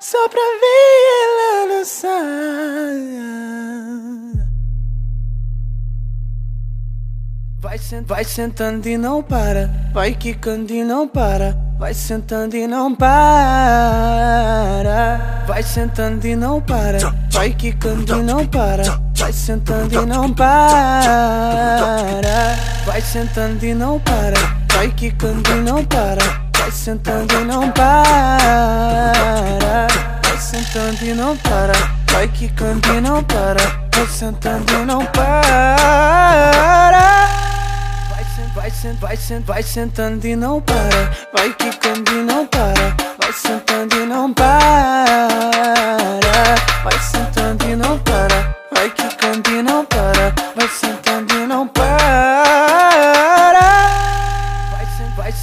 só pra ver ela dançar. Vai, sent, vai sentando e não para, vai quicando e não para, vai sentando e não para. Vai sentando e não para, vai quicando e não para, vai sentando e não para. Vai sentando e não para, vai quicando e não para, vai sentando e não para. Vai sentando e não para, vai quicando e não para, vai sentando e não para. Vai, sent, vai, sent, vai sentando e não para. Vai quicando e não para. Vai sentando e não para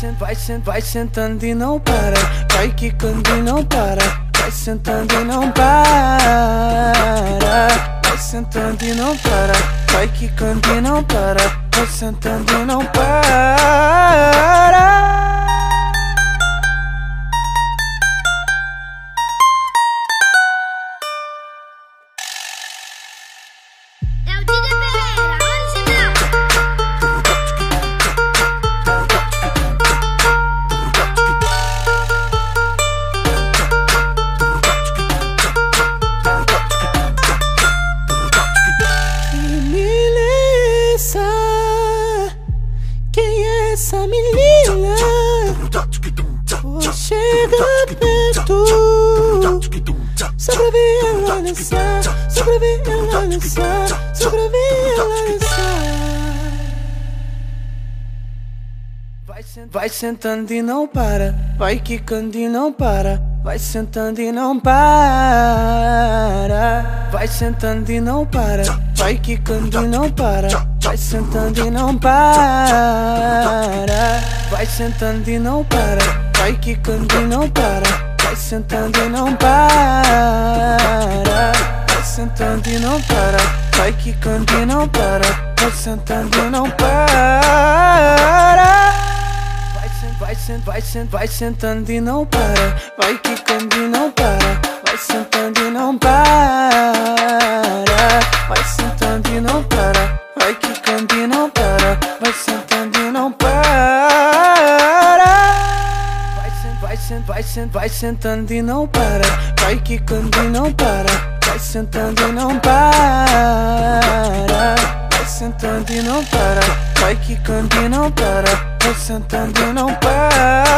sent, vai, sent, vai, sent, vai sentando e não para. Vai quicando e não para. Vai sentando e não para. Vai sentando e não para. Vai quicando e não para. Vai sentando e não para essa menina? Vou chegar perto. Só pra ver ela dançar. Só pra ver ela dançar. Só pra ver ela dançar. Vai sentando e não para. Vai quicando e não para. Vai sentando e não para. Vai sentando e não para. Vai quicando e não para Vai sentando e não para Vai sentando e não para Vai quicando e não para Vai sentando e não para Vai sentando e não para Vai quicando e não para Vai sentando e não para Vai, sent, vai, sent, vai, sent, vai sentando e não para Vai quicando e não para Vai sentando e não para sent, vai, sent, vai, sent, vai sentando e não para. Vai quicando e não para. Vai sentando e não para. Vai sentando e não para. Vai quicando e não para. Vai sentando e não para